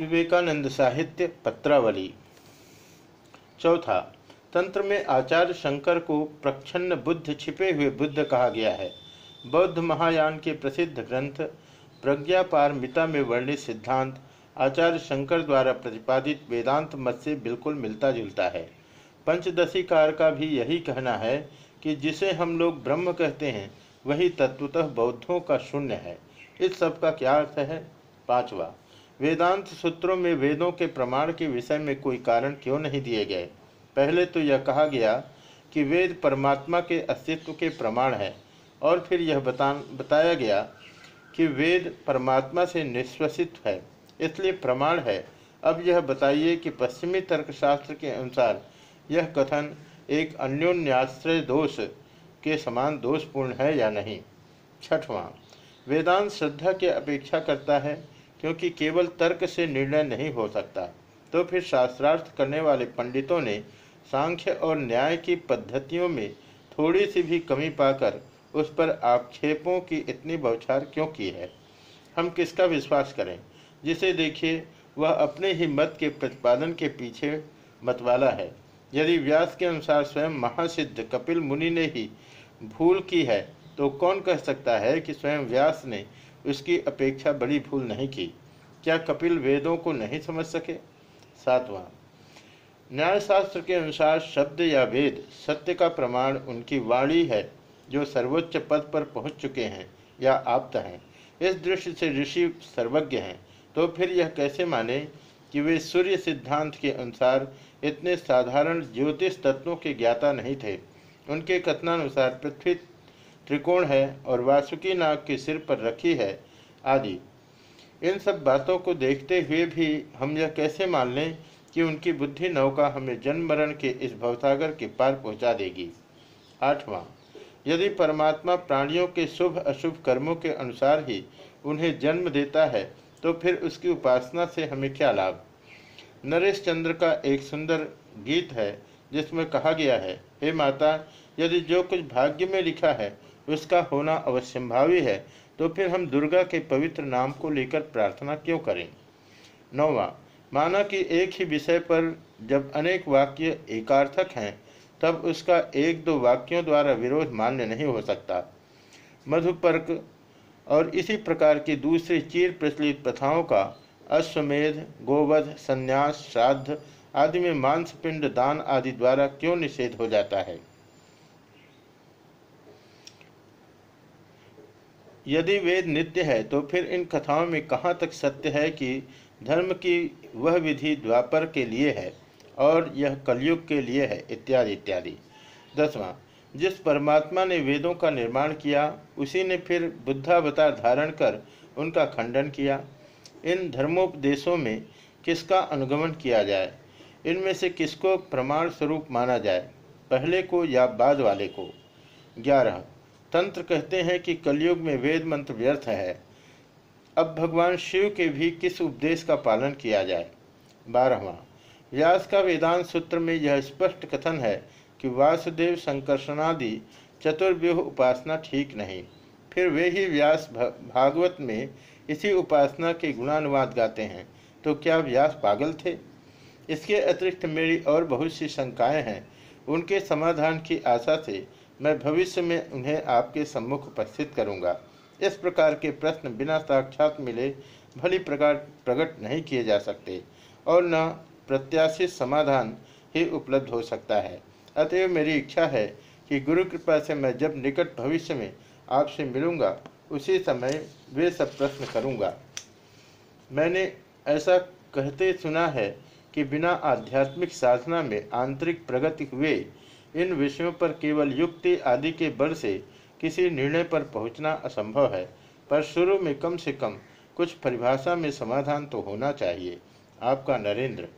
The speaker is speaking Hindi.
विवेकानंद साहित्य पत्रावली। चौथा, तंत्र में आचार्य शंकर को प्रच्छन्न बुद्ध छिपे हुए बुद्ध कहा गया है। बौद्ध महायान के प्रसिद्ध ग्रंथ प्रज्ञापार मिता में वर्णित सिद्धांत आचार्य शंकर द्वारा प्रतिपादित वेदांत मत से बिल्कुल मिलता जुलता है। पंचदशी कार का भी यही कहना है कि जिसे हम लोग ब्रह्म कहते हैं, वही तत्वतः बौद्धों का शून्य है। इस सब का क्या अर्थ है? पांचवा वेदांत सूत्रों में वेदों के प्रमाण के विषय में कोई कारण क्यों नहीं दिए गए? पहले तो यह कहा गया कि वेद परमात्मा के अस्तित्व के प्रमाण है और फिर यह बता बताया गया कि वेद परमात्मा से निश्वसित है, इसलिए प्रमाण है। अब यह बताइए कि पश्चिमी तर्कशास्त्र के अनुसार यह कथन एक अन्योन्याश्रय दोष के समान दोषपूर्ण है या नहीं? छठवां, वेदांत श्रद्धा की अपेक्षा करता है क्योंकि केवल तर्क से निर्णय नहीं हो सकता। तो फिर शास्त्रार्थ करने वाले पंडितों ने सांख्य और न्याय की पद्धतियों में थोड़ी सी भी कमी पाकर उस पर आक्षेपों की इतनी बौछार क्यों की है? हम किसका विश्वास करें? जिसे देखिए, वह अपने ही मत के प्रतिपादन के पीछे मतवाला है। यदि व्यास के अनुसार स्वयं महासिद्ध कपिल मुनि ने ही भूल की है तो कौन कह सकता है कि स्वयं व्यास ने उसकी अपेक्षा बड़ी भूल नहीं की। क्या कपिल वेदों को नहीं समझ सके? सातवां। न्यायशास्त्र के अनुसार शब्द या वेद सत्य का प्रमाण उनकी वाणी है, जो सर्वोच्च पद पर पहुँच चुके हैं या आप्त हैं। इस दृष्टि से ऋषि सर्वज्ञ हैं तो फिर यह कैसे माने कि वे सूर्य सिद्धांत के अनुसार इतने साधारण ज्योतिष तत्वों के ज्ञाता नहीं थे? उनके कथनानुसार पृथ्वी त्रिकोण है और वासुकी नाग के सिर पर रखी है आदि। इन सब बातों को देखते हुए भी हम यह कैसे मान लें कि उनकी बुद्धि नौका हमें जन्म मरण के इस भवसागर के पार पहुँचा देगी? आठवां, यदि परमात्मा प्राणियों के शुभ अशुभ कर्मों के अनुसार ही उन्हें जन्म देता है तो फिर उसकी उपासना से हमें क्या लाभ? नरेश चंद्र का एक सुंदर गीत है, जिसमें कहा गया है, हे माता, यदि जो कुछ भाग्य में लिखा है उसका होना अवश्यंभावी है तो फिर हम दुर्गा के पवित्र नाम को लेकर प्रार्थना क्यों करें? नौवा, माना कि एक ही विषय पर जब अनेक वाक्य एकार्थक हैं, तब उसका एक दो वाक्यों द्वारा विरोध मान्य नहीं हो सकता। मधुपर्क और इसी प्रकार की दूसरी चीर प्रचलित प्रथाओं का अश्वमेध, गोवध, संन्यास, श्राद्ध आदि में मांसपिंड दान आदि द्वारा क्यों निषेध हो जाता है? यदि वेद नित्य है तो फिर इन कथाओं में कहाँ तक सत्य है कि धर्म की वह विधि द्वापर के लिए है और यह कलयुग के लिए है, इत्यादि इत्यादि। दसवां, जिस परमात्मा ने वेदों का निर्माण किया, उसी ने फिर बुद्धावतार धारण कर उनका खंडन किया। इन धर्मोपदेशों में किसका अनुगमन किया जाए? इनमें से किसको प्रमाण स्वरूप माना जाए? पहले को या बाद वाले को? ग्यारह तंत्र कहते हैं कि कलयुग में वेद मंत्र व्यर्थ है। अब भगवान शिव के भी किस उपदेश का पालन किया जाए? बारहवा, व्यास का वेदांत सूत्र में यह स्पष्ट कथन है कि वासुदेव, संकर्षणादि चतुर्व्यूह उपासना ठीक नहीं। फिर वे ही व्यास भागवत में इसी उपासना के गुणानुवाद गाते हैं। तो क्या व्यास पागल थे? इसके अतिरिक्त मेरी और बहुत सी शंकाएँ हैं। उनके समाधान की आशा से मैं भविष्य में उन्हें आपके सम्मुख उपस्थित करूँगा। इस प्रकार के प्रश्न बिना साक्षात मिले भली प्रकार प्रकट नहीं किए जा सकते, और न प्रत्याशित समाधान ही उपलब्ध हो सकता है। अतएव मेरी इच्छा है कि गुरु कृपा से मैं जब निकट भविष्य में आपसे मिलूँगा, उसी समय वे सब प्रश्न करूँगा। मैंने ऐसा कहते सुना है कि बिना आध्यात्मिक साधना में आंतरिक प्रगति हुए इन विषयों पर केवल युक्ति आदि के बल से किसी निर्णय पर पहुँचना असंभव है, पर शुरू में कम से कम कुछ परिभाषा में समाधान तो होना चाहिए। आपका नरेंद्र।